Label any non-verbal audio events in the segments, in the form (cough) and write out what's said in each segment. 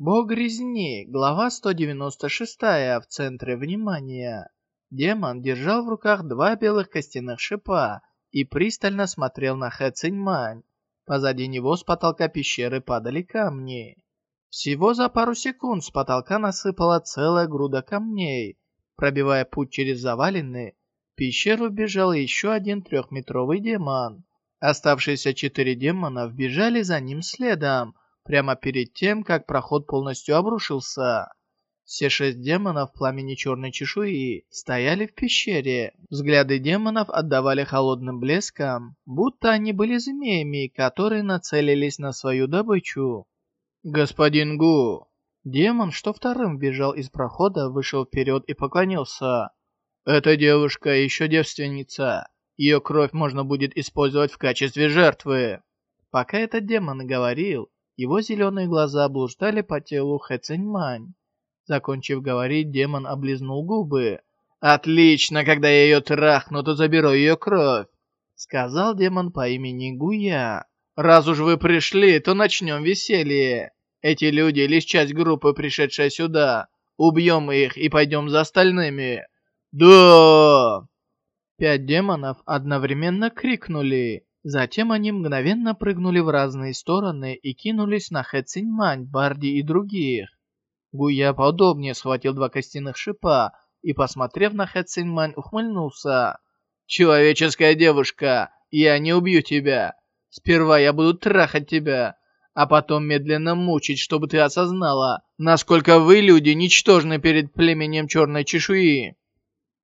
Бог резни, глава 196 в центре внимания. Демон держал в руках два белых костяных шипа и пристально смотрел на Хэ Циньмань. Позади него с потолка пещеры падали камни. Всего за пару секунд с потолка насыпала целая груда камней. Пробивая путь через завалины, в пещеру бежал еще один трехметровый демон. Оставшиеся четыре демона вбежали за ним следом, прямо перед тем, как проход полностью обрушился. Все шесть демонов пламени черной чешуи стояли в пещере. Взгляды демонов отдавали холодным блеском, будто они были змеями, которые нацелились на свою добычу. «Господин Гу!» Демон, что вторым бежал из прохода, вышел вперед и поклонился. «Эта девушка еще девственница. Ее кровь можно будет использовать в качестве жертвы». Пока этот демон говорил, его зеленые глаза блуждали по телу Хэ Циньмань. Закончив говорить, демон облизнул губы. «Отлично, когда я ее трахну, то заберу ее кровь», — сказал демон по имени Гуя. «Раз уж вы пришли, то начнем веселье. Эти люди лишь часть группы, пришедшая сюда. Убьем их и пойдем за остальными». «Да!» Пять демонов одновременно крикнули. Затем они мгновенно прыгнули в разные стороны и кинулись на Хэ Циньмань, Барди и других. Гуя поудобнее схватил два костяных шипа и, посмотрев на Хэ Циньмань, ухмыльнулся. «Человеческая девушка, я не убью тебя. Сперва я буду трахать тебя, а потом медленно мучить, чтобы ты осознала, насколько вы, люди, ничтожны перед племенем черной чешуи».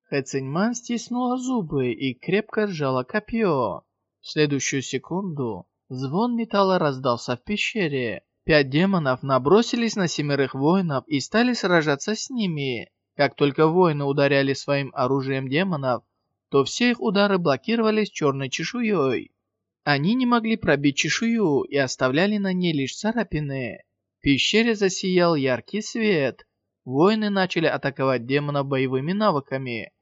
Хэ Циньмань стиснула зубы и крепко сжала копье. В следующую секунду звон металла раздался в пещере. Пять демонов набросились на семерых воинов и стали сражаться с ними. Как только воины ударяли своим оружием демонов, то все их удары блокировались черной чешуей. Они не могли пробить чешую и оставляли на ней лишь царапины. В пещере засиял яркий свет. Воины начали атаковать демонов боевыми навыками.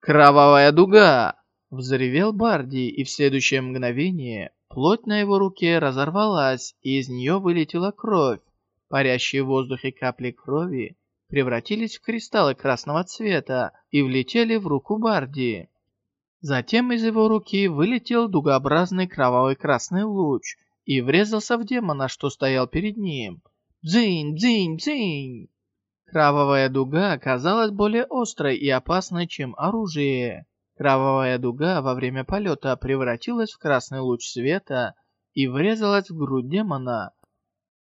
Кровавая дуга! Взревел Барди, и в следующее мгновение плоть на его руке разорвалась, и из нее вылетела кровь. Парящие в воздухе капли крови превратились в кристаллы красного цвета и влетели в руку Барди. Затем из его руки вылетел дугообразный кровавый красный луч и врезался в демона, что стоял перед ним. Дзынь, дзынь, дзынь! Кровавая дуга оказалась более острой и опасной, чем оружие. Кровавая дуга во время полета превратилась в красный луч света и врезалась в грудь демона.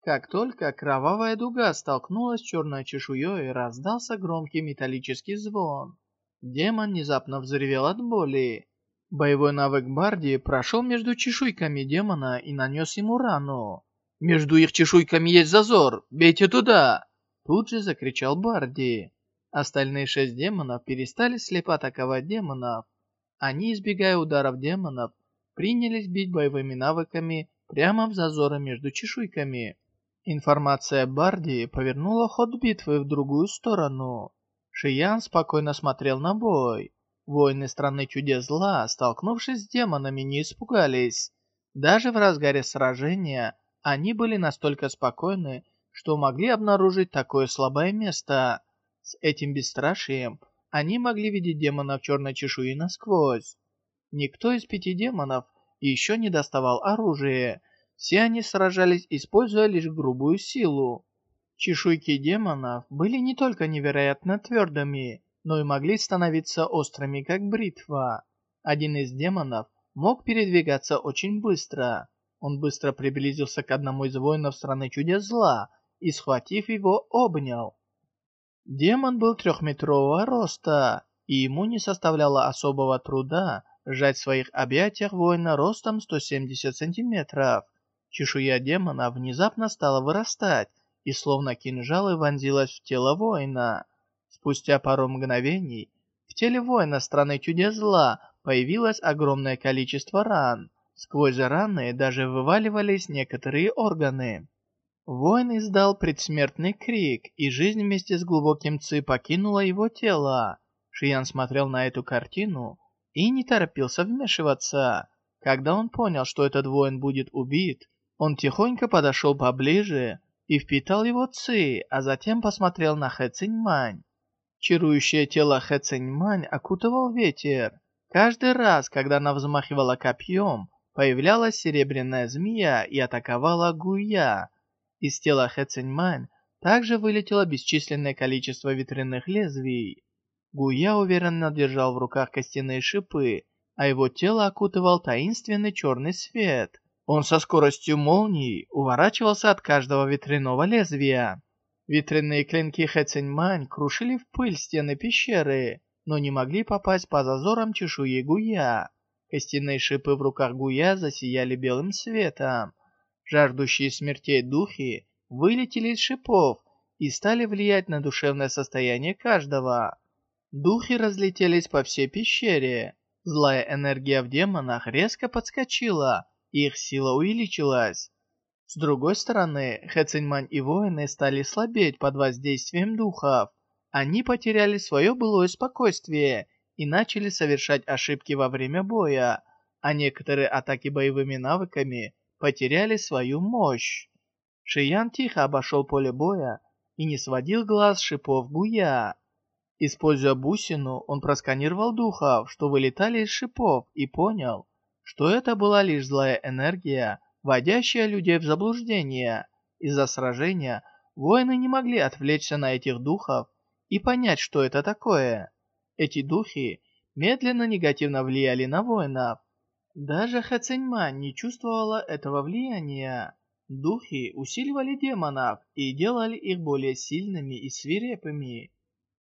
Как только кровавая дуга столкнулась с черной чешуей, раздался громкий металлический звон. Демон внезапно взревел от боли. Боевой навык Барди прошел между чешуйками демона и нанес ему рану. «Между их чешуйками есть зазор! Бейте туда!» Тут же закричал Барди. Остальные шесть демонов перестали слепо атаковать демонов. Они, избегая ударов демонов, принялись бить боевыми навыками прямо в зазоры между чешуйками. Информация Барди повернула ход битвы в другую сторону. Шиян спокойно смотрел на бой. Воины страны чудес зла, столкнувшись с демонами, не испугались. Даже в разгаре сражения они были настолько спокойны, что могли обнаружить такое слабое место. С этим бесстрашием они могли видеть демонов черной чешуи насквозь. Никто из пяти демонов еще не доставал оружие. Все они сражались, используя лишь грубую силу. Чешуйки демонов были не только невероятно твердыми, но и могли становиться острыми, как бритва. Один из демонов мог передвигаться очень быстро. Он быстро приблизился к одному из воинов страны чудес зла и, схватив его, обнял. Демон был трехметрового роста, и ему не составляло особого труда сжать в своих объятиях воина ростом 170 сантиметров. Чешуя демона внезапно стала вырастать и словно кинжалы вонзилась в тело воина. Спустя пару мгновений в теле воина страны чудес зла появилось огромное количество ран. Сквозь раны даже вываливались некоторые органы. Воин издал предсмертный крик, и жизнь вместе с глубоким ци покинула его тело. Шиян смотрел на эту картину и не торопился вмешиваться. Когда он понял, что этот воин будет убит, он тихонько подошел поближе и впитал его ци, а затем посмотрел на Хэ Циньмань. Чарующее тело Хэ Циньмань окутывал ветер. Каждый раз, когда она взмахивала копьем, появлялась серебряная змея и атаковала Гуя. Из тела Хэ Циньмань также вылетело бесчисленное количество ветряных лезвий. Гуя уверенно держал в руках костяные шипы, а его тело окутывал таинственный черный свет. Он со скоростью молнии уворачивался от каждого ветряного лезвия. Ветряные клинки Хэциньмань крушили в пыль стены пещеры, но не могли попасть по зазорам чешуи Гуя. Костяные шипы в руках Гуя засияли белым светом. Жаждущие смертей духи вылетели из шипов и стали влиять на душевное состояние каждого. Духи разлетелись по всей пещере. Злая энергия в демонах резко подскочила, их сила увеличилась. С другой стороны, Хэциньмань и воины стали слабеть под воздействием духов. Они потеряли свое былое спокойствие и начали совершать ошибки во время боя, а некоторые атаки боевыми навыками потеряли свою мощь. Шиян тихо обошел поле боя и не сводил глаз шипов Гуя. Используя бусину, он просканировал духов, что вылетали из шипов, и понял, что это была лишь злая энергия, вводящая людей в заблуждение. Из-за сражения воины не могли отвлечься на этих духов и понять, что это такое. Эти духи медленно негативно влияли на воинов. Даже Хэциньмань не чувствовала этого влияния. Духи усиливали демонов и делали их более сильными и свирепыми.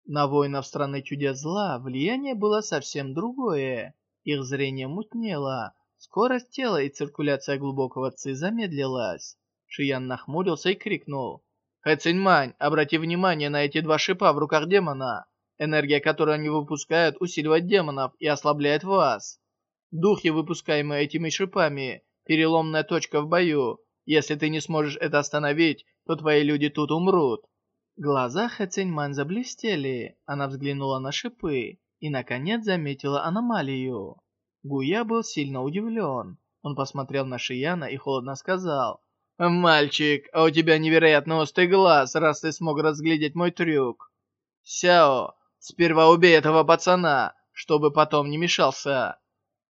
На воинов страны чудес зла влияние было совсем другое. Их зрение мутнело, Скорость тела и циркуляция глубокого ци замедлилась. Шиян нахмурился и крикнул. «Хэ Циньмань, обрати внимание на эти два шипа в руках демона. Энергия, которую они выпускают, усиливает демонов и ослабляет вас. Духи, выпускаемые этими шипами, переломная точка в бою. Если ты не сможешь это остановить, то твои люди тут умрут». Глаза Хэ Циньмань заблестели. Она взглянула на шипы и, наконец, заметила аномалию. Гуя был сильно удивлен. Он посмотрел на Шияна и холодно сказал. «Мальчик, а у тебя невероятно острый глаз, раз ты смог разглядеть мой трюк. Сяо, сперва убей этого пацана, чтобы потом не мешался».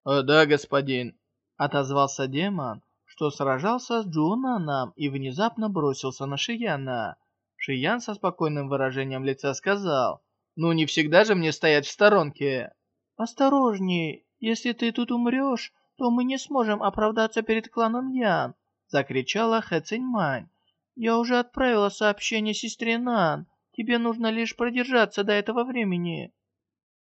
«О, да, господин», — отозвался демон, что сражался с Джунаном и внезапно бросился на Шияна. Шиян со спокойным выражением лица сказал, «Ну не всегда же мне стоять в сторонке». «Осторожней, если ты тут умрешь, то мы не сможем оправдаться перед кланом Ян!» — закричала Хэ Циньмань. «Я уже отправила сообщение сестре Нан. Тебе нужно лишь продержаться до этого времени».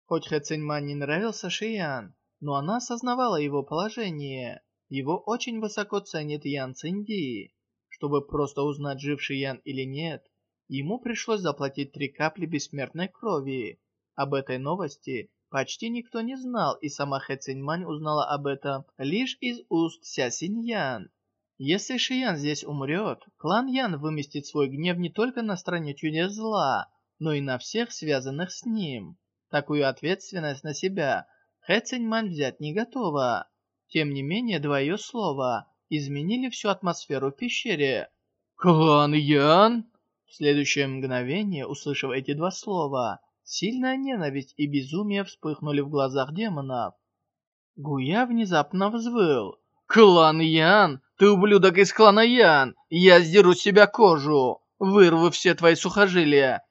Хоть Хэ Циньмань не нравился Шиян, но она осознавала его положение. Его очень высоко ценит Ян Цинди. Чтобы просто узнать, жив Шиян или нет, ему пришлось заплатить три капли бессмертной крови. Об этой новости Почти никто не знал, и сама Хэ Циньмань узнала об этом лишь из уст Ся Синьян. Если Шиян здесь умрет, клан Ян выместит свой гнев не только на стране чудес зла, но и на всех связанных с ним. Такую ответственность на себя Хэ взять не готова. Тем не менее, два ее слова изменили всю атмосферу в пещере. «Клан Ян?» В следующее мгновение, услышав эти два слова, Сильная ненависть и безумие вспыхнули в глазах демонов. Гуя внезапно взвыл. «Клан Ян! Ты ублюдок из клана Ян! Я сдеру с себя кожу! Вырву все твои сухожилия!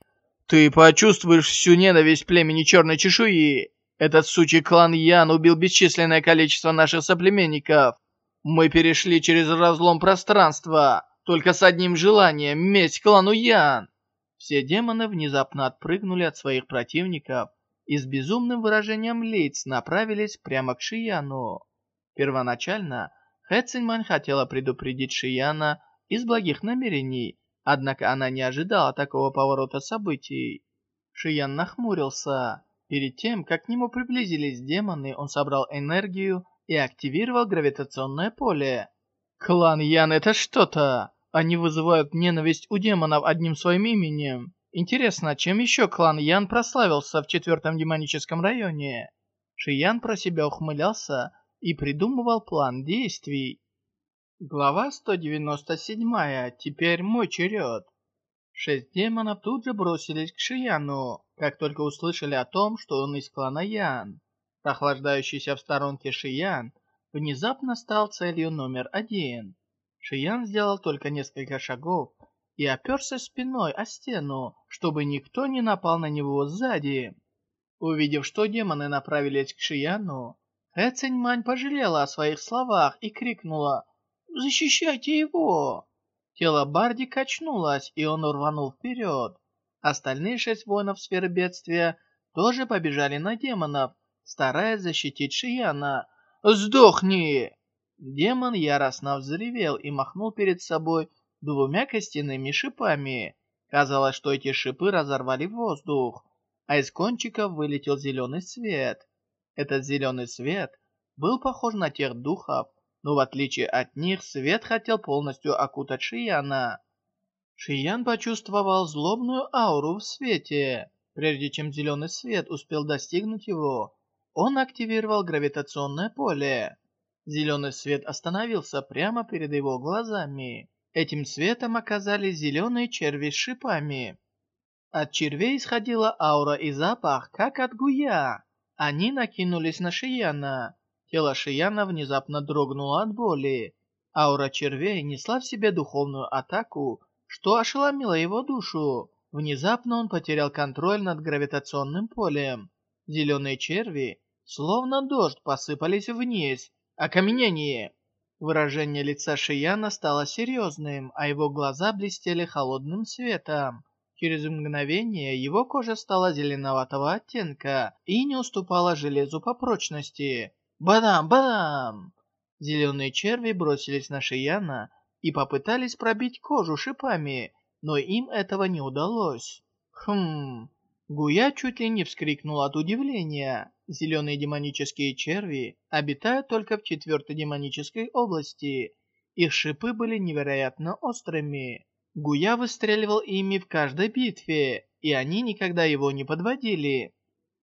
Ты почувствуешь всю ненависть племени Черной Чешуи! Этот сучий клан Ян убил бесчисленное количество наших соплеменников! Мы перешли через разлом пространства, только с одним желанием — месть клану Ян!» Все демоны внезапно отпрыгнули от своих противников и с безумным выражением лиц направились прямо к Шияну. Первоначально Хэ Циньмань хотела предупредить Шияна из благих намерений, однако она не ожидала такого поворота событий. Шиян нахмурился. Перед тем, как к нему приблизились демоны, он собрал энергию и активировал гравитационное поле. «Клан Ян — это что-то!» Они вызывают ненависть у демонов одним своим именем. Интересно, чем еще клан Ян прославился в четвертом демоническом районе? Шиян про себя ухмылялся и придумывал план действий. Глава 197. Теперь мой черед. Шесть демонов тут же бросились к Шияну, как только услышали о том, что он из клана Ян. Прохлаждающийся в сторонке Шиян внезапно стал целью номер один. Шиян сделал только несколько шагов и оперся спиной о стену, чтобы никто не напал на него сзади. Увидев, что демоны направились к Шияну, Хэ Циньмань пожалела о своих словах и крикнула Защищайте его!» Тело Барди качнулось, и он рванул вперед. Остальные шесть воинов сферы бедствия тоже побежали на демонов, стараясь защитить Шияна. «Сдохни!» Демон яростно взревел и махнул перед собой двумя костяными шипами. Казалось, что эти шипы разорвали воздух, а из кончиков вылетел зеленый свет. Этот зеленый свет был похож на тех духов, но в отличие от них свет хотел полностью окутать Шияна. Шиян почувствовал злобную ауру в свете. Прежде чем зеленый свет успел достигнуть его, он активировал гравитационное поле. Зеленый свет остановился прямо перед его глазами. Этим светом оказались зеленые черви с шипами. От червей исходила аура и запах, как от гуя. Они накинулись на Шияна. Тело Шияна внезапно дрогнуло от боли. Аура червей несла в себе духовную атаку, что ошеломило его душу. Внезапно он потерял контроль над гравитационным полем. Зеленые черви, словно дождь, посыпались вниз. Окаменение! Выражение лица Шияна стало серьезным, а его глаза блестели холодным светом. Через мгновение его кожа стала зеленоватого оттенка и не уступала железу по прочности. Бадам, бадам! Зеленые черви бросились на Шияна и попытались пробить кожу шипами, но им этого не удалось. Хм... Гуя чуть ли не вскрикнул от удивления. Зеленые демонические черви обитают только в четвертой демонической области. Их шипы были невероятно острыми. Гуя выстреливал ими в каждой битве, и они никогда его не подводили.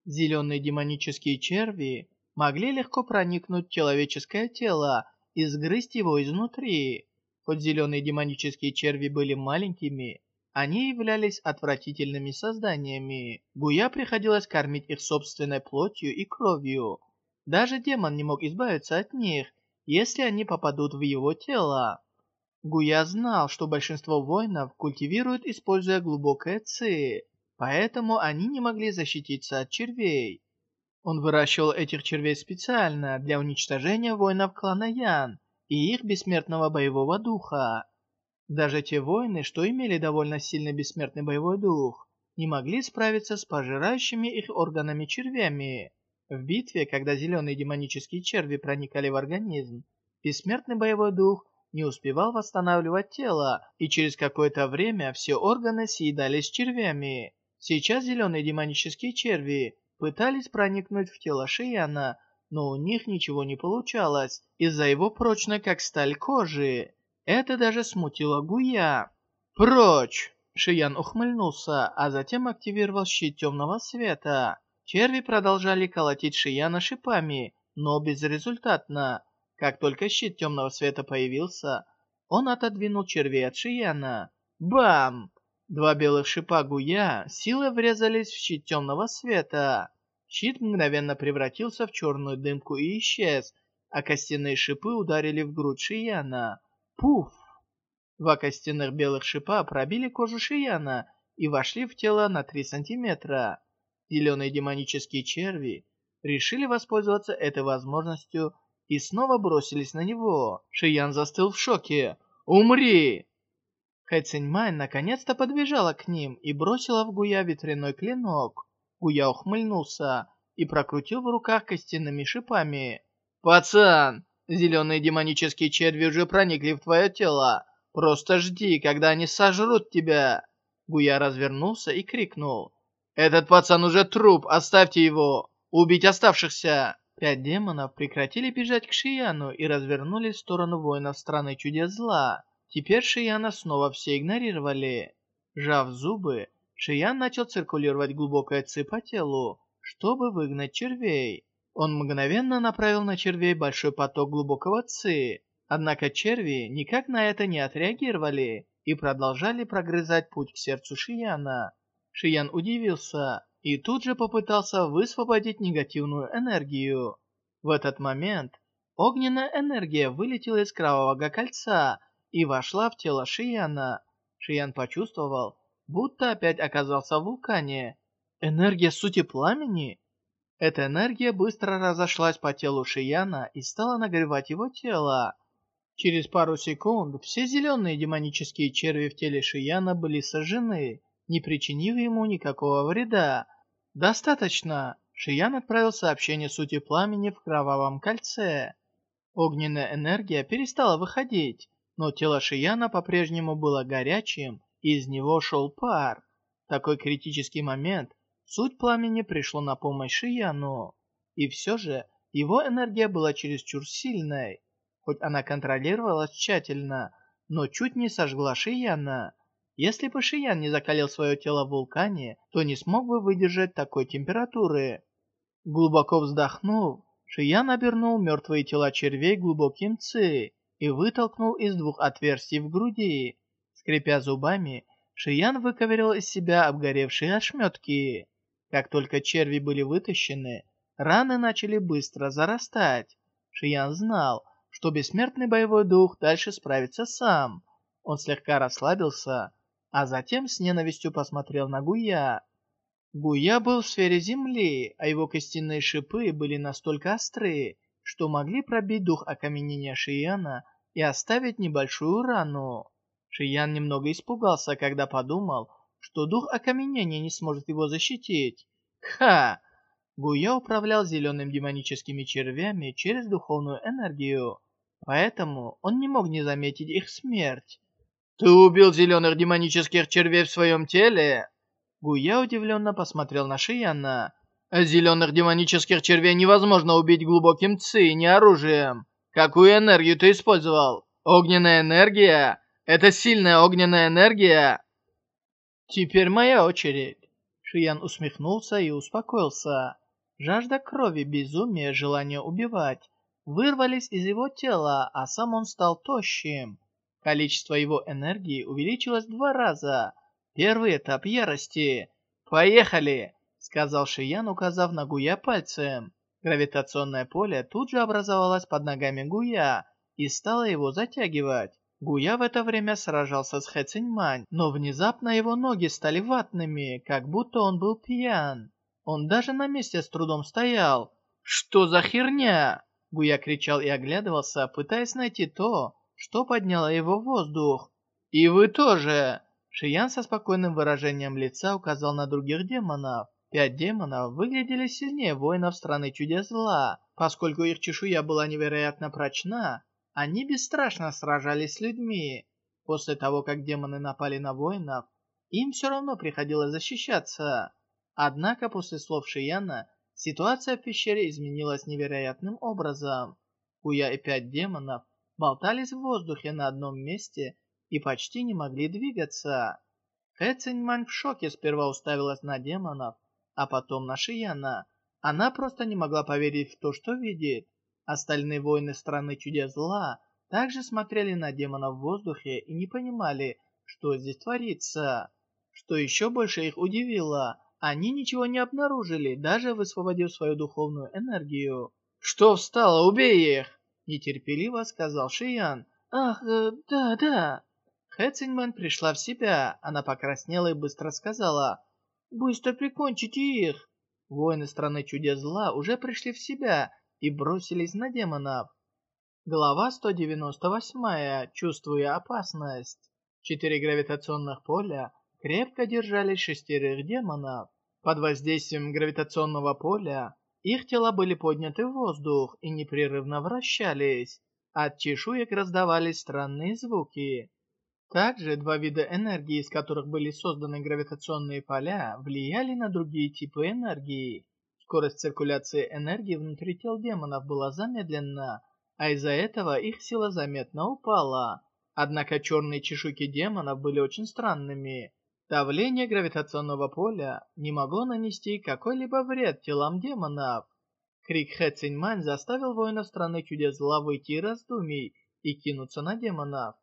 Зеленые демонические черви могли легко проникнуть в человеческое тело и сгрызть его изнутри. Хоть зеленые демонические черви были маленькими, они являлись отвратительными созданиями. Гуя приходилось кормить их собственной плотью и кровью. Даже демон не мог избавиться от них, если они попадут в его тело. Гуя знал, что большинство воинов культивируют, используя глубокое ци, поэтому они не могли защититься от червей. Он выращивал этих червей специально для уничтожения воинов клана Ян и их бессмертного боевого духа. Даже те воины, что имели довольно сильный бессмертный боевой дух, не могли справиться с пожирающими их органами червями. В битве, когда зеленые демонические черви проникали в организм, бессмертный боевой дух не успевал восстанавливать тело, и через какое-то время все органы съедались червями. Сейчас зеленые демонические черви пытались проникнуть в тело Шияна, но у них ничего не получалось из-за его прочной как сталь кожи. Это даже смутило Гуя. «Прочь!» Шиян ухмыльнулся, а затем активировал щит темного света. Черви продолжали колотить Шияна шипами, но безрезультатно. Как только щит темного света появился, он отодвинул червей от Шияна. Бам! Два белых шипа Гуя силой врезались в щит темного света. Щит мгновенно превратился в черную дымку и исчез, а костяные шипы ударили в грудь Шияна. Пуф! Два костяных белых шипа пробили кожу Шияна и вошли в тело на 3 сантиметра. Зеленые демонические черви решили воспользоваться этой возможностью и снова бросились на него. Шиян застыл в шоке. «Умри!» Хэ наконец-то подбежала к ним и бросила в Гуя ветряной клинок. Гуя ухмыльнулся и прокрутил в руках костяными шипами. «Пацан, зеленые демонические черви уже проникли в твое тело. Просто жди, когда они сожрут тебя!» Гуя развернулся и крикнул. «Этот пацан уже труп, оставьте его! Убить оставшихся!» Пять демонов прекратили бежать к Шияну и развернулись в сторону воинов страны чудес зла. Теперь Шияна снова все игнорировали. Жав зубы, Шиян начал циркулировать глубокое ци по телу, чтобы выгнать червей. Он мгновенно направил на червей большой поток глубокого ци. Однако черви никак на это не отреагировали и продолжали прогрызать путь к сердцу Шияна. Шиян удивился и тут же попытался высвободить негативную энергию. В этот момент огненная энергия вылетела из кровавого кольца и вошла в тело Шияна. Шиян почувствовал, будто опять оказался в вулкане. Энергия сути пламени? Эта энергия быстро разошлась по телу Шияна и стала нагревать его тело. Через пару секунд все зеленые демонические черви в теле Шияна были сожжены, не причинив ему никакого вреда. Достаточно. Шиян отправил сообщение сути пламени в кровавом кольце. Огненная энергия перестала выходить, но тело Шияна по-прежнему было горячим, и из него шел пар. Такой критический момент суть пламени пришло на помощь Шияну. И все же его энергия была чересчур сильной. Хоть она контролировалась тщательно, но чуть не сожгла Шияна. Если бы Шиян не закалил свое тело в вулкане, то не смог бы выдержать такой температуры. Глубоко вздохнув, Шиян обернул мертвые тела червей глубоким ци и вытолкнул из двух отверстий в груди. Скрипя зубами, Шиян выковырял из себя обгоревшие ошметки. Как только черви были вытащены, раны начали быстро зарастать. Шиян знал, что бессмертный боевой дух дальше справится сам. Он слегка расслабился, а затем с ненавистью посмотрел на Гуя. Гуя был в сфере земли, а его костяные шипы были настолько острые, что могли пробить дух окаменения Шияна и оставить небольшую рану. Шиян немного испугался, когда подумал, что дух окаменения не сможет его защитить. Ха! Гуя управлял зеленым демоническими червями через духовную энергию. Поэтому он не мог не заметить их смерть. «Ты убил зеленых демонических червей в своем теле?» Гуя удивленно посмотрел на Шияна. «Зеленых демонических червей невозможно убить глубоким ци, не оружием. Какую энергию ты использовал? Огненная энергия? Это сильная огненная энергия?» «Теперь моя очередь». Шиян усмехнулся и успокоился. Жажда крови, безумие, желание убивать вырвались из его тела, а сам он стал тощим. Количество его энергии увеличилось в два раза. Первый этап ярости. «Поехали!» — сказал Шиян, указав на Гуя пальцем. Гравитационное поле тут же образовалось под ногами Гуя и стало его затягивать. Гуя в это время сражался с Хэ Циньмань, но внезапно его ноги стали ватными, как будто он был пьян. Он даже на месте с трудом стоял. «Что за херня?» Гуя кричал и оглядывался, пытаясь найти то, что подняло его в воздух. «И вы тоже!» Шиян со спокойным выражением лица указал на других демонов. Пять демонов выглядели сильнее воинов страны чудес зла. Поскольку их чешуя была невероятно прочна, они бесстрашно сражались с людьми. После того, как демоны напали на воинов, им все равно приходилось защищаться. Однако после слов Шияна Ситуация в пещере изменилась невероятным образом. Куя и пять демонов болтались в воздухе на одном месте и почти не могли двигаться. Хэ Циньмань в шоке сперва уставилась на демонов, а потом на Шияна. Она просто не могла поверить в то, что видит. Остальные воины страны чудес зла также смотрели на демонов в воздухе и не понимали, что здесь творится. Что еще больше их удивило, они ничего не обнаружили, даже высвободив свою духовную энергию. «Что встало? Убей их!» Нетерпеливо сказал Шиян. «Ах, э, да, да». Хэ Циньмэн пришла в себя. Она покраснела и быстро сказала. «Быстро прикончите их!» Воины страны чудес зла уже пришли в себя и бросились на демонов. Глава 198. Чувствуя опасность. Четыре гравитационных поля крепко держались шестерых демонов. Под воздействием гравитационного поля их тела были подняты в воздух и непрерывно вращались. От чешуек раздавались странные звуки. Также два вида энергии, из которых были созданы гравитационные поля, влияли на другие типы энергии. Скорость циркуляции энергии внутри тел демонов была замедлена, а из-за этого их сила заметно упала. Однако черные чешуйки демонов были очень странными. Давление гравитационного поля не могло нанести какой-либо вред телам демонов. Крик Хэ Циньмань заставил воинов страны чудес зла выйти из раздумий и кинуться на демонов.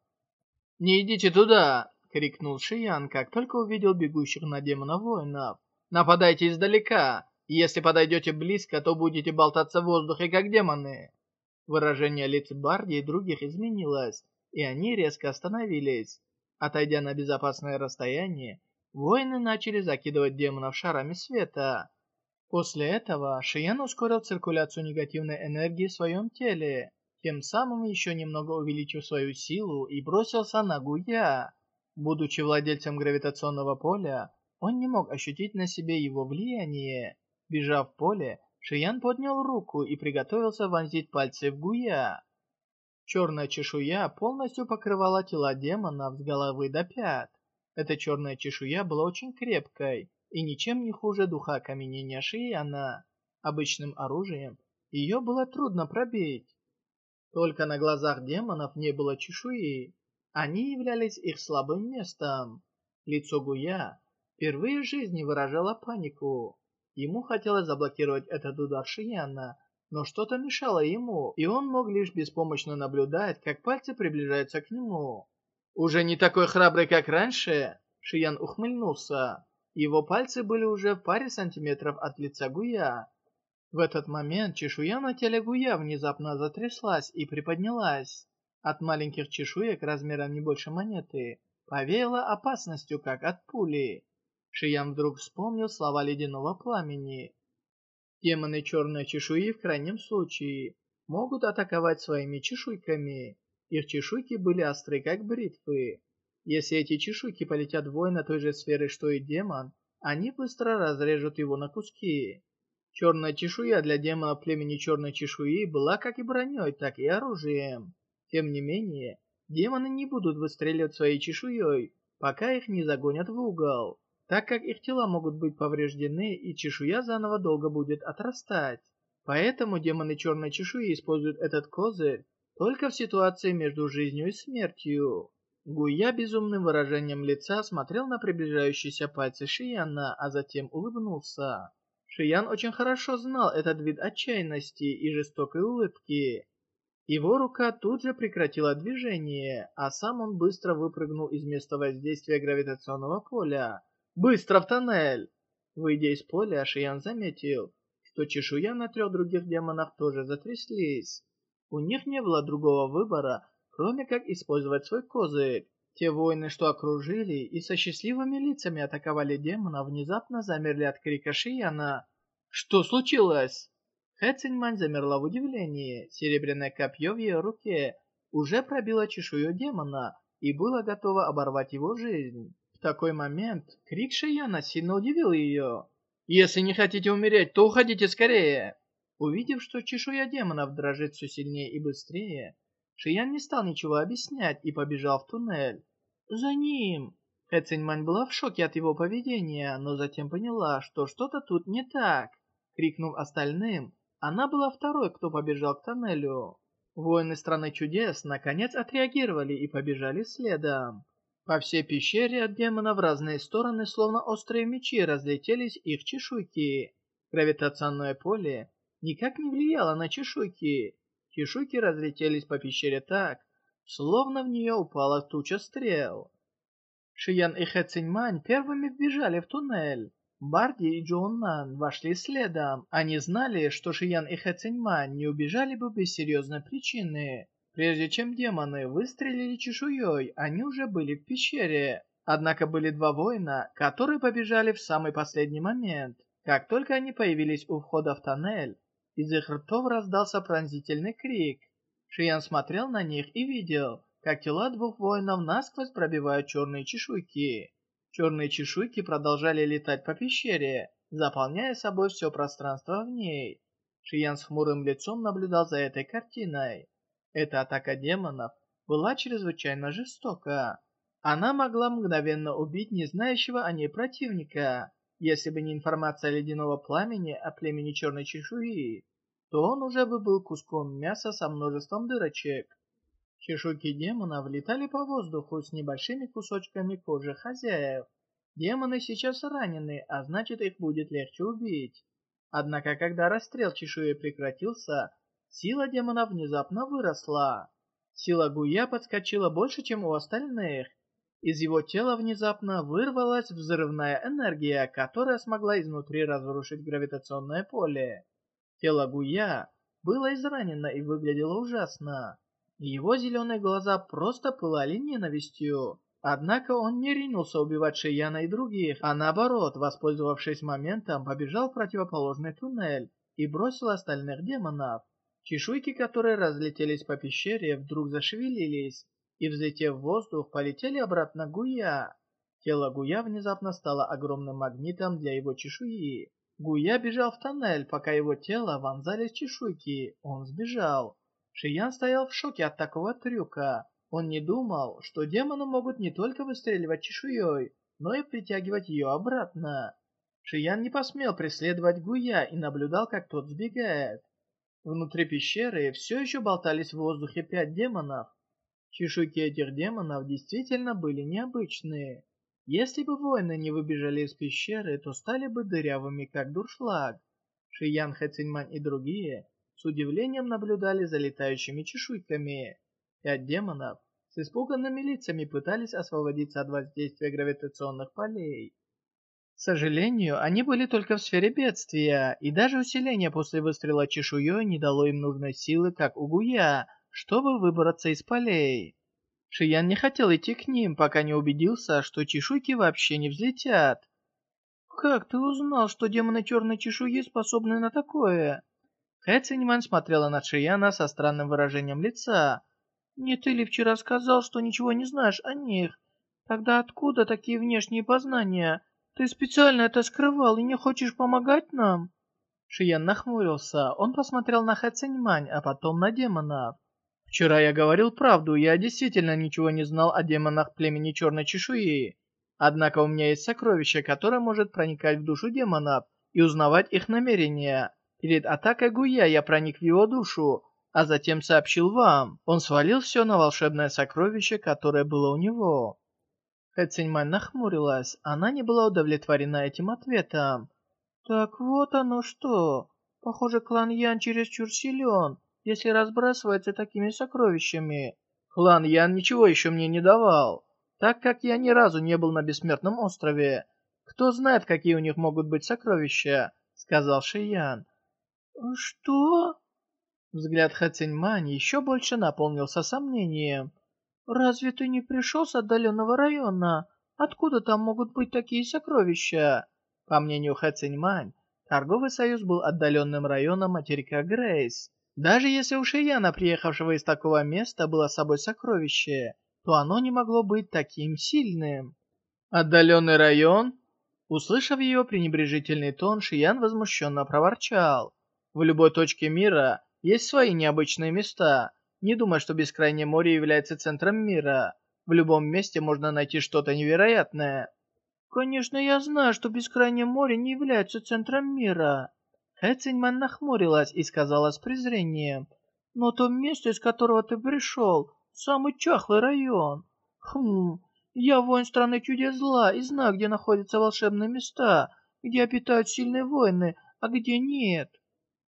«Не идите туда!» — крикнул Шиян, как только увидел бегущих на демона воинов. «Нападайте издалека! Если подойдете близко, то будете болтаться в воздухе, как демоны!» Выражение лиц Барди и других изменилось, и они резко остановились. Отойдя на безопасное расстояние, воины начали закидывать демонов шарами света. После этого Шиян ускорил циркуляцию негативной энергии в своем теле, тем самым еще немного увеличив свою силу и бросился на Гуя. Будучи владельцем гравитационного поля, он не мог ощутить на себе его влияние. Бежав в поле, Шиян поднял руку и приготовился вонзить пальцы в Гуя. Черная чешуя полностью покрывала тела демонов с головы до пят. Эта черная чешуя была очень крепкой и ничем не хуже духа окаменения Шияна. Обычным оружием ее было трудно пробить. Только на глазах демонов не было чешуи. Они являлись их слабым местом. Лицо Гуя впервые в жизни выражало панику. Ему хотелось заблокировать этот удар Шияна, но что-то мешало ему, и он мог лишь беспомощно наблюдать, как пальцы приближаются к нему. «Уже не такой храбрый, как раньше?» Шиян ухмыльнулся. Его пальцы были уже в паре сантиметров от лица Гуя. В этот момент чешуя на теле Гуя внезапно затряслась и приподнялась. От маленьких чешуек размером не больше монеты повеяло опасностью, как от пули. Шиян вдруг вспомнил слова ледяного пламени. Демоны черной чешуи в крайнем случае могут атаковать своими чешуйками. Их чешуйки были остры, как бритвы. Если эти чешуйки полетят в воина той же сферы, что и демон, они быстро разрежут его на куски. Черная чешуя для демона племени черной чешуи была как и броней, так и оружием. Тем не менее, демоны не будут выстреливать своей чешуей, пока их не загонят в угол так как их тела могут быть повреждены и чешуя заново долго будет отрастать. Поэтому демоны черной чешуи используют этот козырь только в ситуации между жизнью и смертью. Гуя безумным выражением лица смотрел на приближающиеся пальцы Шияна, а затем улыбнулся. Шиян очень хорошо знал этот вид отчаянности и жестокой улыбки. Его рука тут же прекратила движение, а сам он быстро выпрыгнул из места воздействия гравитационного поля, Быстро в тоннель!» Выйдя из поля, Шиян заметил, что чешуя на трех других демонах тоже затряслись. У них не было другого выбора, кроме как использовать свой козырь. Те воины, что окружили и со счастливыми лицами атаковали демона, внезапно замерли от крика Шияна. «Что случилось?» Хэ замерла в удивлении. Серебряное копье в ее руке уже пробило чешую демона и было готово оборвать его жизнь такой момент крик Шияна сильно удивил ее. «Если не хотите умереть, то уходите скорее!» Увидев, что чешуя демонов дрожит все сильнее и быстрее, Шиян не стал ничего объяснять и побежал в туннель. «За ним!» Хэ Циньмань была в шоке от его поведения, но затем поняла, что что-то тут не так. Крикнув остальным, она была второй, кто побежал к тоннелю. Воины Страны Чудес наконец отреагировали и побежали следом. По всей пещере от демона в разные стороны, словно острые мечи, разлетелись их чешуйки. Гравитационное поле никак не влияло на чешуйки. Чешуйки разлетелись по пещере так, словно в нее упала туча стрел. Шиян и Хэ Циньмань первыми вбежали в туннель. Барди и Джоуннан вошли следом. Они знали, что Шиян и Хэ Циньмань не убежали бы без серьезной причины. Прежде чем демоны выстрелили чешуей, они уже были в пещере. Однако были два воина, которые побежали в самый последний момент. Как только они появились у входа в тоннель, из их ртов раздался пронзительный крик. Шиян смотрел на них и видел, как тела двух воинов насквозь пробивают черные чешуйки. Черные чешуйки продолжали летать по пещере, заполняя собой все пространство в ней. Шиян с хмурым лицом наблюдал за этой картиной. Эта атака демонов была чрезвычайно жестока. Она могла мгновенно убить не знающего о ней противника. Если бы не информация ледяного пламени о племени черной чешуи, то он уже бы был куском мяса со множеством дырочек. Чешуйки демонов летали по воздуху с небольшими кусочками кожи хозяев. Демоны сейчас ранены, а значит их будет легче убить. Однако, когда расстрел чешуи прекратился, Сила демона внезапно выросла. Сила Гуя подскочила больше, чем у остальных. Из его тела внезапно вырвалась взрывная энергия, которая смогла изнутри разрушить гравитационное поле. Тело Гуя было изранено и выглядело ужасно. Его зеленые глаза просто пылали ненавистью. Однако он не ринулся убивать Шияна и других, а наоборот, воспользовавшись моментом, побежал в противоположный туннель и бросил остальных демонов. Чешуйки, которые разлетелись по пещере, вдруг зашевелились и, взлетев в воздух, полетели обратно Гуя. Тело Гуя внезапно стало огромным магнитом для его чешуи. Гуя бежал в тоннель, пока его тело вонзались чешуйки. Он сбежал. Шиян стоял в шоке от такого трюка. Он не думал, что демоны могут не только выстреливать чешуей, но и притягивать ее обратно. Шиян не посмел преследовать Гуя и наблюдал, как тот сбегает. Внутри пещеры все еще болтались в воздухе пять демонов. Чешуйки этих демонов действительно были необычные. Если бы воины не выбежали из пещеры, то стали бы дырявыми, как дуршлаг. Шиян, Хэциньмань и другие с удивлением наблюдали за летающими чешуйками. Пять демонов с испуганными лицами пытались освободиться от воздействия гравитационных полей. К сожалению, они были только в сфере бедствия, и даже усиление после выстрела чешуей не дало им нужной силы, как у Гуя, чтобы выбраться из полей. Шиян не хотел идти к ним, пока не убедился, что чешуйки вообще не взлетят. «Как ты узнал, что демоны черной чешуи способны на такое?» Хэ смотрела на Шияна со странным выражением лица. «Не ты ли вчера сказал, что ничего не знаешь о них? Тогда откуда такие внешние познания? Ты специально это скрывал и не хочешь помогать нам?» Шиян нахмурился. Он посмотрел на Хэ Циньмань, а потом на демонов. «Вчера я говорил правду, я действительно ничего не знал о демонах племени Черной Чешуи. Однако у меня есть сокровище, которое может проникать в душу демонов и узнавать их намерения. Перед атакой Гуя я проник в его душу, а затем сообщил вам. Он свалил все на волшебное сокровище, которое было у него. Хэ Циньмань нахмурилась. Она не была удовлетворена этим ответом. «Так вот оно что. Похоже, клан Ян чересчур силен, если разбрасывается такими сокровищами. Клан Ян ничего еще мне не давал, так как я ни разу не был на Бессмертном острове. Кто знает, какие у них могут быть сокровища?» Сказал Шиян. «Что?» Взгляд Хациньмань еще больше наполнился сомнением. «Разве ты не пришел с отдаленного района? Откуда там могут быть такие сокровища?» По мнению Хациньмань, торговый союз был отдаленным районом материка Грейс. Даже если у Шияна, приехавшего из такого места, было с собой сокровище, то оно не могло быть таким сильным. «Отдаленный район?» Услышав ее пренебрежительный тон, Шиян возмущенно проворчал. «В любой точке мира есть свои необычные места. Не думай, что Бескрайнее море является центром мира. В любом месте можно найти что-то невероятное. Конечно, я знаю, что Бескрайнее море не является центром мира. Хэ Циньман нахмурилась и сказала с презрением. Но то место, из которого ты пришел, самый чахлый район. Хм, я воин страны чудес зла и знаю, где находятся волшебные места, где обитают сильные воины, а где нет.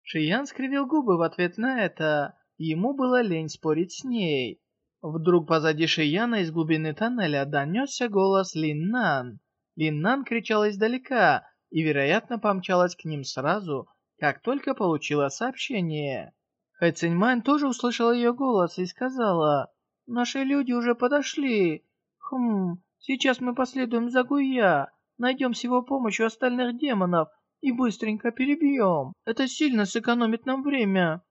Шиян скривил губы в ответ на это. Ему было лень спорить с ней. Вдруг позади Шияна из глубины тоннеля донесся голос Лин Нан. Лин Нан кричала издалека и, вероятно, помчалась к ним сразу, как только получила сообщение. Хэ тоже услышала ее голос и сказала, «Наши люди уже подошли. Хм, сейчас мы последуем за Гуя, найдем с его помощью остальных демонов и быстренько перебьем. Это сильно сэкономит нам время».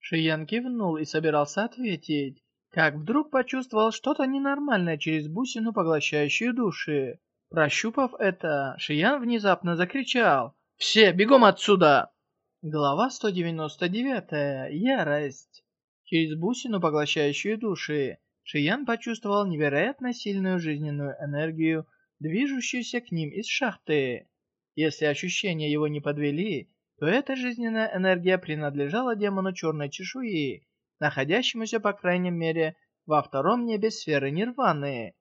Шиян кивнул и собирался ответить, как вдруг почувствовал что-то ненормальное через бусину, поглощающую души. Прощупав это, Шиян внезапно закричал «Все, бегом отсюда!» Глава 199. Ярость. Через бусину, поглощающую души, Шиян почувствовал невероятно сильную жизненную энергию, движущуюся к ним из шахты. Если ощущения его не подвели, то эта жизненная энергия принадлежала демону черной чешуи, находящемуся, по крайней мере, во втором небе сферы Нирваны.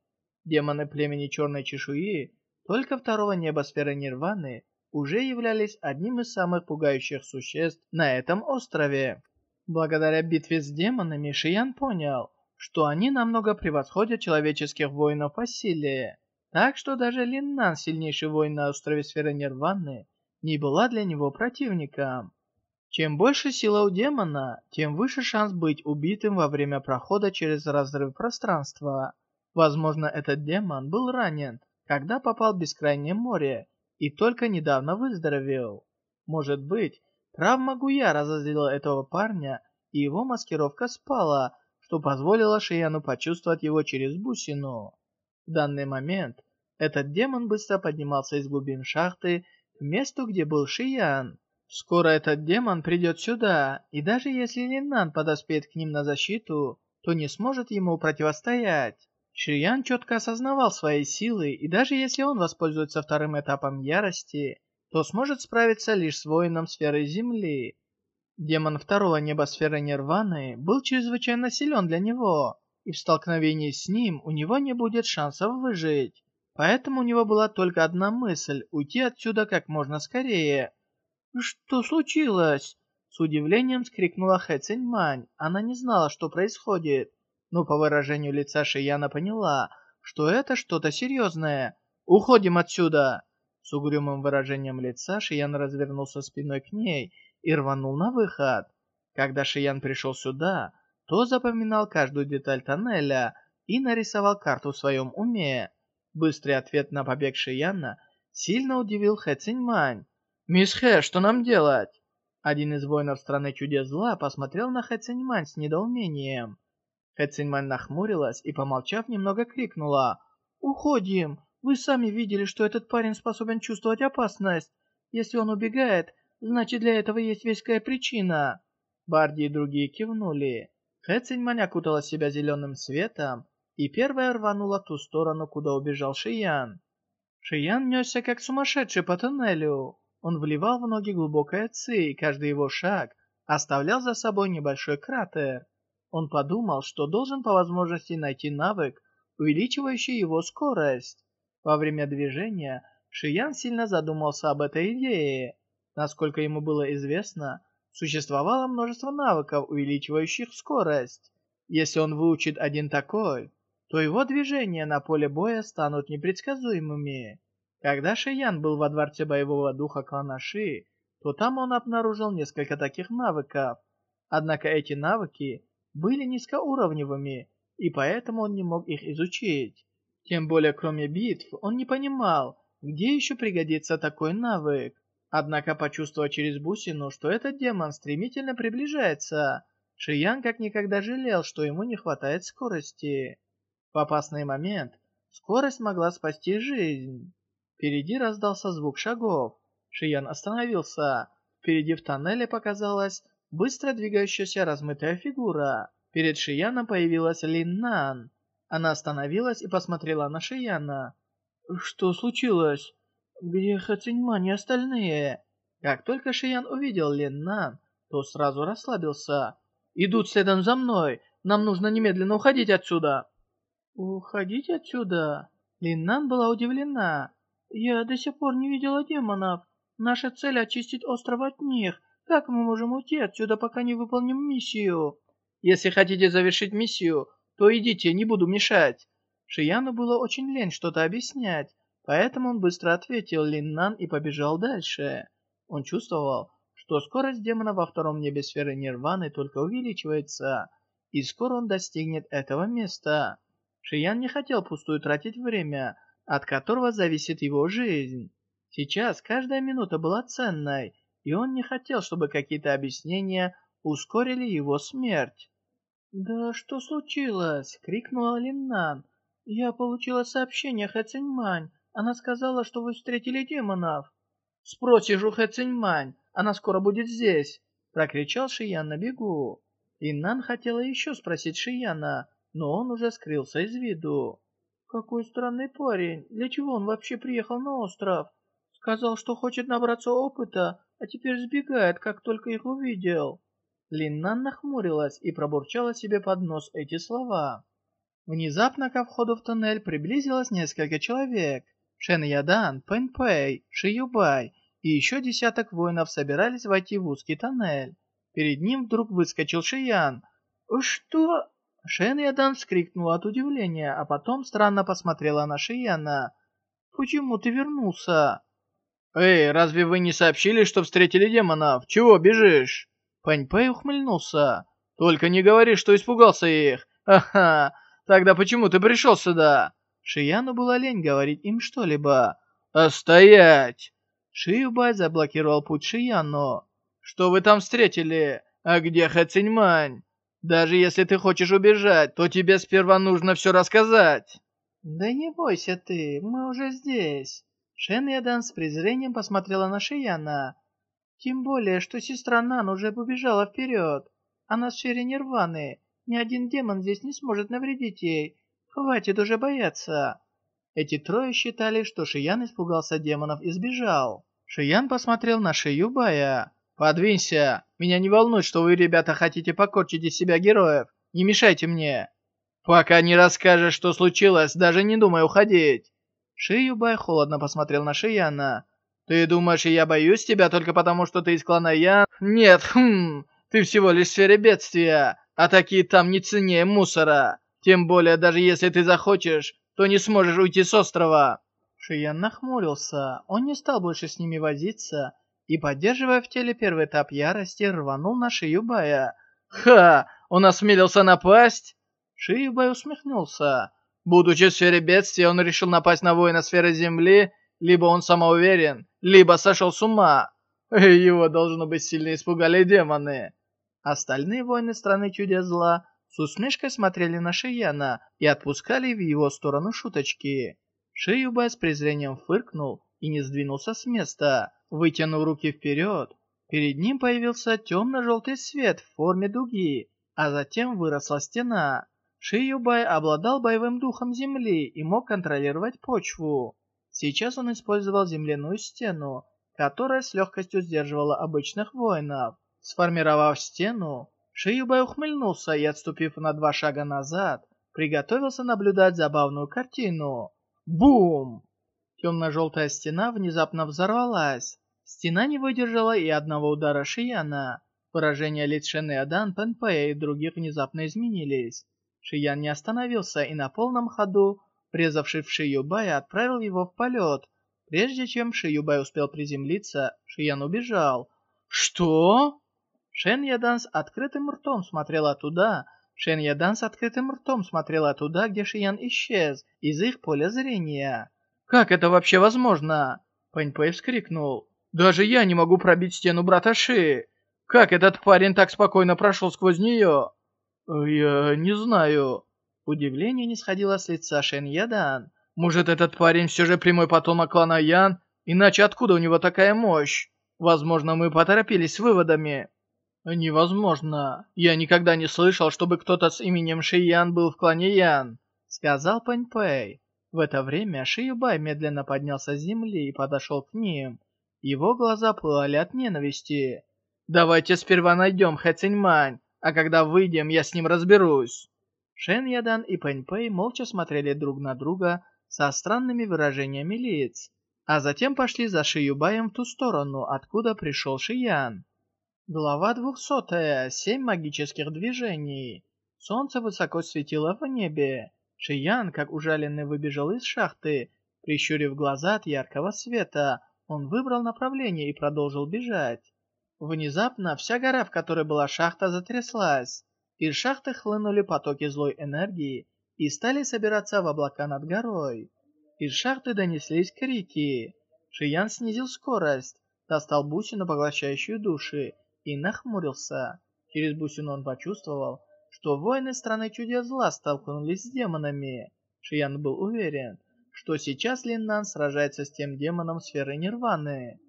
Демоны племени черной чешуи только второго неба сферы Нирваны уже являлись одним из самых пугающих существ на этом острове. Благодаря битве с демонами Шиян понял, что они намного превосходят человеческих воинов по силе. Так что даже Линнан, сильнейший воин на острове Сферы Нирваны, не была для него противником. Чем больше сила у демона, тем выше шанс быть убитым во время прохода через разрыв пространства. Возможно, этот демон был ранен, когда попал в Бескрайнее море и только недавно выздоровел. Может быть, травма Гуя разозлила этого парня, и его маскировка спала, что позволило Шияну почувствовать его через бусину. В данный момент этот демон быстро поднимался из глубин шахты к месту, где был Шиян. Скоро этот демон придет сюда, и даже если Линнан подоспеет к ним на защиту, то не сможет ему противостоять. Шиян четко осознавал свои силы, и даже если он воспользуется вторым этапом ярости, то сможет справиться лишь с воином сферы Земли. Демон второго небосферы Нирваны был чрезвычайно силен для него, и в столкновении с ним у него не будет шансов выжить. Поэтому у него была только одна мысль – уйти отсюда как можно скорее. «Что случилось?» С удивлением скрикнула Хэ Циньмань. Она не знала, что происходит. Но по выражению лица Шияна поняла, что это что-то серьезное. «Уходим отсюда!» С угрюмым выражением лица Шиян развернулся спиной к ней и рванул на выход. Когда Шиян пришел сюда, то запоминал каждую деталь тоннеля и нарисовал карту в своем уме. Быстрый ответ на побег Шияна сильно удивил Хэ Циньмань. «Мисс Хэ, что нам делать?» Один из воинов страны чудес зла посмотрел на Хэ Циньмань с недоумением. Хэ нахмурилась и, помолчав, немного крикнула. «Уходим! Вы сами видели, что этот парень способен чувствовать опасность. Если он убегает, значит для этого есть веская причина». Барди и другие кивнули. Хэ Циньмань окутала себя зеленым светом и первая рванула ту сторону, куда убежал Шиян. Шиян несся как сумасшедший по тоннелю. Он вливал в ноги глубокое ци, и каждый его шаг оставлял за собой небольшой кратер. Он подумал, что должен по возможности найти навык, увеличивающий его скорость. Во время движения Шиян сильно задумался об этой идее. Насколько ему было известно, существовало множество навыков, увеличивающих скорость. Если он выучит один такой, то его движения на поле боя станут непредсказуемыми. Когда Шиян был во дворце боевого духа клана Ши, то там он обнаружил несколько таких навыков. Однако эти навыки были низкоуровневыми, и поэтому он не мог их изучить. Тем более, кроме битв, он не понимал, где еще пригодится такой навык. Однако, почувствовав через бусину, что этот демон стремительно приближается, Шиян как никогда жалел, что ему не хватает скорости. В опасный момент скорость могла спасти жизнь. Впереди раздался звук шагов. Шиян остановился. Впереди в тоннеле показалась быстро двигающаяся размытая фигура. Перед Шияном появилась Лин Нан. Она остановилась и посмотрела на Шияна. «Что случилось? Где Хациньман и остальные?» Как только Шиян увидел Лин Нан, то сразу расслабился. «Идут следом за мной! Нам нужно немедленно уходить отсюда!» «Уходить отсюда?» Линнан была удивлена. «Я до сих пор не видела демонов. Наша цель — очистить остров от них. Как мы можем уйти отсюда, пока не выполним миссию?» «Если хотите завершить миссию, то идите, не буду мешать». Шияну было очень лень что-то объяснять, поэтому он быстро ответил Линнан и побежал дальше. Он чувствовал, что скорость демона во втором небе сферы Нирваны только увеличивается, и скоро он достигнет этого места. Шиян не хотел пустую тратить время, от которого зависит его жизнь. Сейчас каждая минута была ценной, и он не хотел, чтобы какие-то объяснения ускорили его смерть. «Да что случилось?» — крикнула Линнан. «Я получила сообщение Хэ Циньмань. Она сказала, что вы встретили демонов». «Спросишь у Хэ Циньмань, она скоро будет здесь!» — прокричал Шиян на бегу. Линнан хотела еще спросить Шияна, но он уже скрылся из виду. Какой странный парень. Для чего он вообще приехал на остров? Сказал, что хочет набраться опыта, а теперь сбегает, как только их увидел. Линнан нахмурилась и пробурчала себе под нос эти слова. Внезапно ко входу в туннель приблизилось несколько человек. Шен Ядан, Пэн Пэй, Ши Юбай и еще десяток воинов собирались войти в узкий тоннель. Перед ним вдруг выскочил Шиян. «Что?» Шен Ядан вскрикнула от удивления, а потом странно посмотрела на Шияна. «Почему ты вернулся?» «Эй, разве вы не сообщили, что встретили демонов? Чего бежишь?» Пань Пэй ухмыльнулся. «Только не говори, что испугался их. Ага, тогда почему ты пришел сюда?» Шияну было лень говорить им что-либо. «А стоять!» Шиюбай заблокировал путь Шияну. «Что вы там встретили? А где Хэ Циньмань? Даже если ты хочешь убежать, то тебе сперва нужно все рассказать». «Да не бойся ты, мы уже здесь». Шен Ядан с презрением посмотрела на Шияна. «Тем более, что сестра Нан уже побежала вперед. Она в сфере Нирваны. Ни один демон здесь не сможет навредить ей. Хватит уже бояться». Эти трое считали, что Шиян испугался демонов и сбежал. Шиян посмотрел на Шию Бая. «Подвинься! Меня не волнует, что вы, ребята, хотите покорчить из себя героев. Не мешайте мне!» «Пока не расскажешь, что случилось, даже не думай уходить!» Ши Юбай холодно посмотрел на Шияна. «Ты думаешь, я боюсь тебя только потому, что ты из клана Ян? Нет, хм, ты всего лишь в сфере бедствия, а такие там не ценнее мусора. Тем более, даже если ты захочешь, то не сможешь уйти с острова». Шиян нахмурился, он не стал больше с ними возиться, и, поддерживая в теле первый этап ярости, рванул на шею Бая. «Ха! Он осмелился напасть?» Шиюбай усмехнулся. Будучи в сфере бедствия, он решил напасть на воина сферы Земли, либо он самоуверен, либо сошел с ума. (laughs) Его, должно быть, сильно испугали демоны. Остальные воины страны чудес зла с усмешкой смотрели на Шияна и отпускали в его сторону шуточки. Шиюбай с презрением фыркнул и не сдвинулся с места. Вытянув руки вперед, перед ним появился темно-желтый свет в форме дуги, а затем выросла стена. Ши Юбай обладал боевым духом земли и мог контролировать почву. Сейчас он использовал земляную стену, которая с легкостью сдерживала обычных воинов. Сформировав стену, Ши Юбай ухмыльнулся и, отступив на два шага назад, приготовился наблюдать забавную картину. Бум! Темно-желтая стена внезапно взорвалась. Стена не выдержала и одного удара Шияна. Выражения лиц Шенеадан, Пенпея и других внезапно изменились. Шиян не остановился и на полном ходу, врезавшись в Шиюбая, отправил его в полет. Прежде чем Шиюбай успел приземлиться, Шиян убежал. «Что?» Шен Ядан с открытым ртом смотрела туда, Шен Ядан с открытым ртом смотрела туда, где Шиян исчез, из их поля зрения. «Как это вообще возможно?» Пэнь-Пэй вскрикнул. «Даже я не могу пробить стену брата Ши! Как этот парень так спокойно прошел сквозь нее?» «Я не знаю». Удивление не сходило с лица Шен Ядан. «Может, этот парень все же прямой потомок клана Ян? Иначе откуда у него такая мощь? Возможно, мы поторопились с выводами». «Невозможно. Я никогда не слышал, чтобы кто-то с именем Ши Ян был в клане Ян», — сказал Пэнь Пэй. В это время Шиюбай медленно поднялся с земли и подошел к ним. Его глаза пылали от ненависти. «Давайте сперва найдем Хэ Циньмань, а когда выйдем, я с ним разберусь». Шен Ядан и Пэнь Пэй молча смотрели друг на друга со странными выражениями лиц, а затем пошли за Шиюбаем в ту сторону, откуда пришел Шиян. Глава двухсотая. Семь магических движений. Солнце высоко светило в небе. Шиян, как ужаленный, выбежал из шахты. Прищурив глаза от яркого света, он выбрал направление и продолжил бежать. Внезапно вся гора, в которой была шахта, затряслась. Из шахты хлынули потоки злой энергии и стали собираться в облака над горой. Из шахты донеслись крики. Шиян снизил скорость, достал бусину, поглощающую души, и нахмурился. Через бусину он почувствовал, что воины страны чудес зла столкнулись с демонами. Шиян был уверен, что сейчас Линнан сражается с тем демоном сферы Нирваны.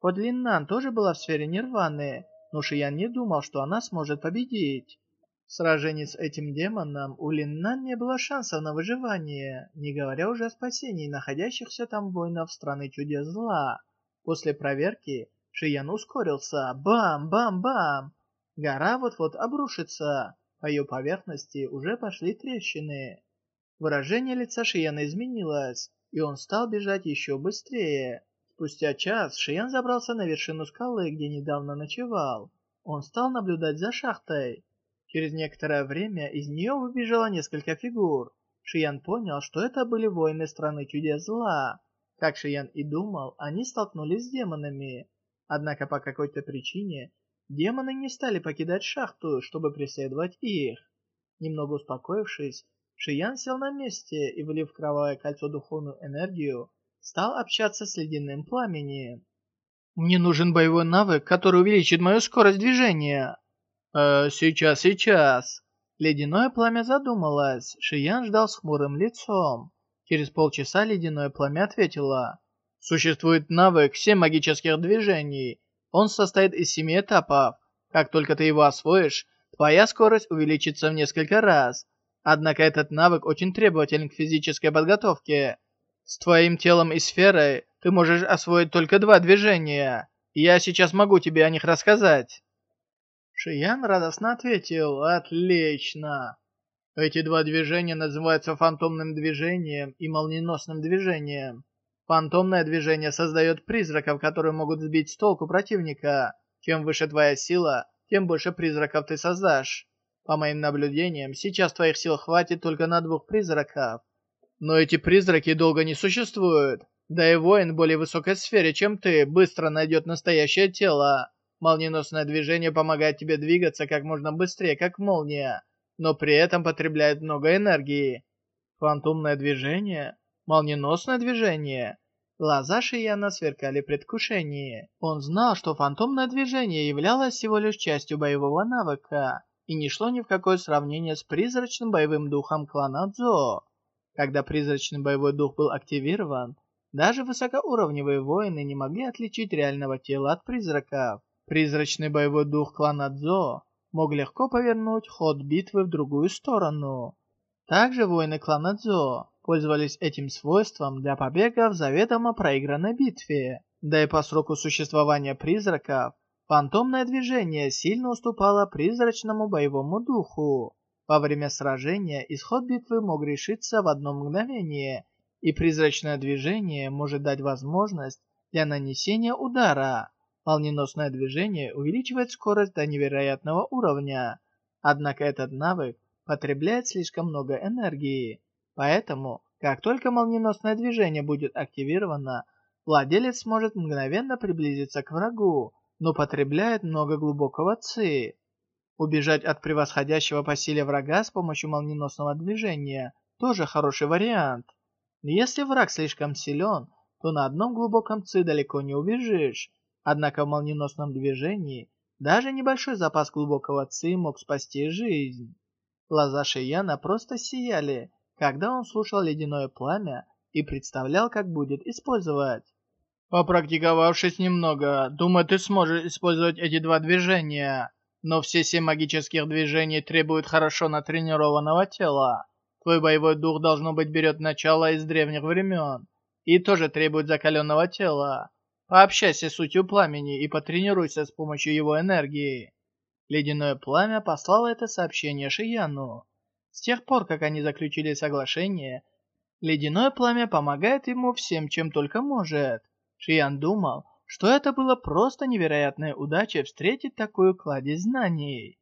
Хоть Линнан тоже была в сфере Нирваны, но Шиян не думал, что она сможет победить. В сражении с этим демоном у Линнан не было шансов на выживание, не говоря уже о спасении находящихся там воинов страны чудес зла. После проверки Шиян ускорился. Бам-бам-бам! Гора вот-вот обрушится. По ее поверхности уже пошли трещины. Выражение лица Шияна изменилось, и он стал бежать еще быстрее. Спустя час Шиян забрался на вершину скалы, где недавно ночевал. Он стал наблюдать за шахтой. Через некоторое время из нее выбежало несколько фигур. Шиян понял, что это были воины страны чудес зла. Как Шиян и думал, они столкнулись с демонами. Однако по какой-то причине демоны не стали покидать шахту, чтобы преследовать их. Немного успокоившись, Шиян сел на месте и, влив кровавое кольцо духовную энергию, стал общаться с ледяным пламенем. «Мне нужен боевой навык, который увеличит мою скорость движения». «Э, сейчас, сейчас». Ледяное пламя задумалось. Шиян ждал с хмурым лицом. Через полчаса ледяное пламя ответило. «Существует навык «Семь магических движений». Он состоит из семи этапов. Как только ты его освоишь, твоя скорость увеличится в несколько раз. Однако этот навык очень требователен к физической подготовке. С твоим телом и сферой ты можешь освоить только два движения. Я сейчас могу тебе о них рассказать. Шиян радостно ответил, отлично. Эти два движения называются фантомным движением и молниеносным движением. Фантомное движение создает призраков, которые могут сбить с толку противника. Чем выше твоя сила, тем больше призраков ты создашь. По моим наблюдениям, сейчас твоих сил хватит только на двух призраков. Но эти призраки долго не существуют. Да и воин более высокой сфере, чем ты, быстро найдет настоящее тело. Молниеносное движение помогает тебе двигаться как можно быстрее, как молния, но при этом потребляет много энергии. Фантомное движение? Молниеносное движение? Глаза Шияна сверкали предвкушение. Он знал, что фантомное движение являлось всего лишь частью боевого навыка и не шло ни в какое сравнение с призрачным боевым духом клана Дзо. Когда призрачный боевой дух был активирован, даже высокоуровневые воины не могли отличить реального тела от призраков. Призрачный боевой дух клана Дзо мог легко повернуть ход битвы в другую сторону. Также воины клана Дзо пользовались этим свойством для побега в заведомо проигранной битве. Да и по сроку существования призраков Фантомное движение сильно уступало призрачному боевому духу. Во время сражения исход битвы мог решиться в одно мгновение, и призрачное движение может дать возможность для нанесения удара. Молниеносное движение увеличивает скорость до невероятного уровня. Однако этот навык потребляет слишком много энергии. Поэтому, как только молниеносное движение будет активировано, владелец сможет мгновенно приблизиться к врагу, но потребляет много глубокого ци. Убежать от превосходящего по силе врага с помощью молниеносного движения тоже хороший вариант. Если враг слишком силен, то на одном глубоком ци далеко не убежишь. Однако в молниеносном движении даже небольшой запас глубокого ци мог спасти жизнь. Глаза Шияна просто сияли, когда он слушал ледяное пламя и представлял, как будет использовать. Попрактиковавшись немного, думаю, ты сможешь использовать эти два движения. Но все семь магических движений требуют хорошо натренированного тела. Твой боевой дух, должно быть, берет начало из древних времен. И тоже требует закаленного тела. Пообщайся с сутью пламени и потренируйся с помощью его энергии. Ледяное пламя послало это сообщение Шияну. С тех пор, как они заключили соглашение, ледяное пламя помогает ему всем, чем только может. Шиян думал, что это было просто невероятная удача встретить такую кладезь знаний.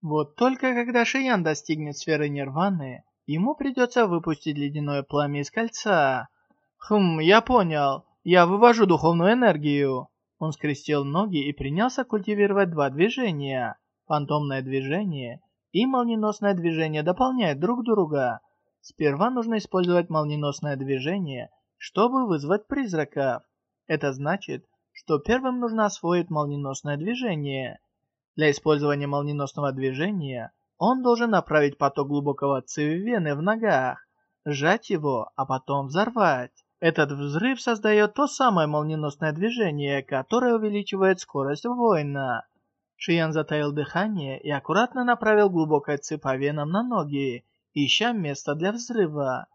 Вот только когда Шиян достигнет сферы Нирваны, ему придется выпустить ледяное пламя из кольца. Хм, я понял. Я вывожу духовную энергию. Он скрестил ноги и принялся культивировать два движения. Фантомное движение и молниеносное движение дополняют друг друга. Сперва нужно использовать молниеносное движение, чтобы вызвать призраков. Это значит, что первым нужно освоить молниеносное движение. Для использования молниеносного движения он должен направить поток глубокого ци в вены в ногах, сжать его, а потом взорвать. Этот взрыв создает то самое молниеносное движение, которое увеличивает скорость воина. Шиян затаил дыхание и аккуратно направил глубокое ци по венам на ноги, ища место для взрыва.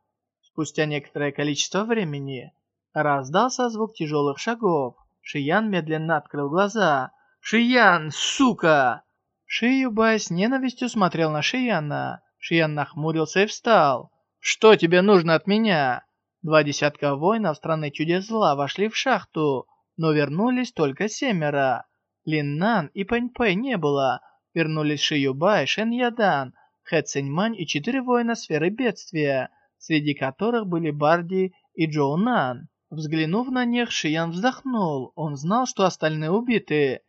Спустя некоторое количество времени раздался звук тяжелых шагов. Шиян медленно открыл глаза. «Шиян, сука!» Ши Юбай с ненавистью смотрел на Шияна. Шиян нахмурился и встал. «Что тебе нужно от меня?» Два десятка воинов страны чудес зла вошли в шахту, но вернулись только семеро. Лин Нан и Пэнь Пэй не было, вернулись Шиюбай, Шен Ядан, Хэ Циньмань и четыре воина сферы бедствия, среди которых были Барди и Джоу Нан. Взглянув на них, Шиян вздохнул. Он знал, что остальные убиты.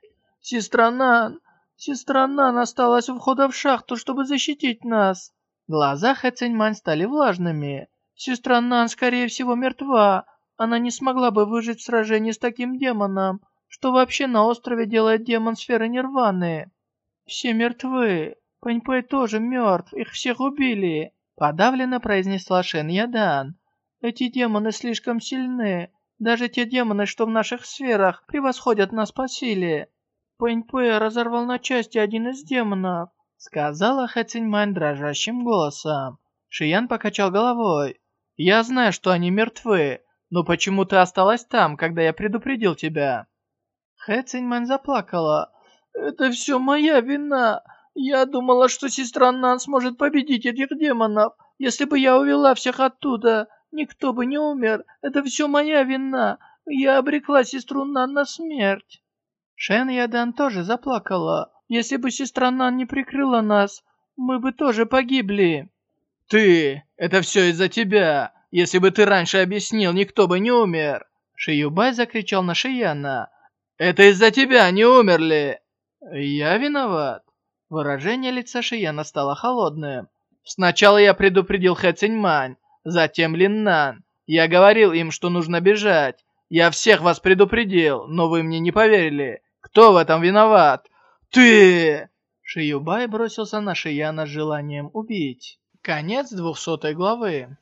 «Сестра Нан! Сестра Нан осталась у входа в шахту, чтобы защитить нас!» Глаза Хэ Циньмань стали влажными. «Сестра Нан, скорее всего, мертва. Она не смогла бы выжить в сражении с таким демоном. Что вообще на острове делает демон сферы Нирваны?» «Все мертвы. Пэньпэй тоже мертв. Их всех убили!» Подавленно произнесла Шен Ядан. «Эти демоны слишком сильны. Даже те демоны, что в наших сферах, превосходят нас по силе. Пэньпэ разорвал на части один из демонов», сказала Хэциньмань дрожащим голосом. Шиян покачал головой. «Я знаю, что они мертвы, но почему ты осталась там, когда я предупредил тебя?» Хэциньмань заплакала. «Это все моя вина. Я думала, что сестра Нан сможет победить этих демонов. Если бы я увела всех оттуда, никто бы не умер. Это все моя вина. Я обрекла сестру Нан на смерть». Шен Ядан тоже заплакала. «Если бы сестра Нан не прикрыла нас, мы бы тоже погибли». «Ты! Это все из-за тебя! Если бы ты раньше объяснил, никто бы не умер!» Шиюбай закричал на Шияна. «Это из-за тебя они умерли!» «Я виноват!» Выражение лица Шияна стало холодным. «Сначала я предупредил Хэ Циньмань, затем Линнан. Я говорил им, что нужно бежать. Я всех вас предупредил, но вы мне не поверили. Кто в этом виноват? Ты!» Шиюбай бросился на Шияна с желанием убить. Конец двухсотой главы.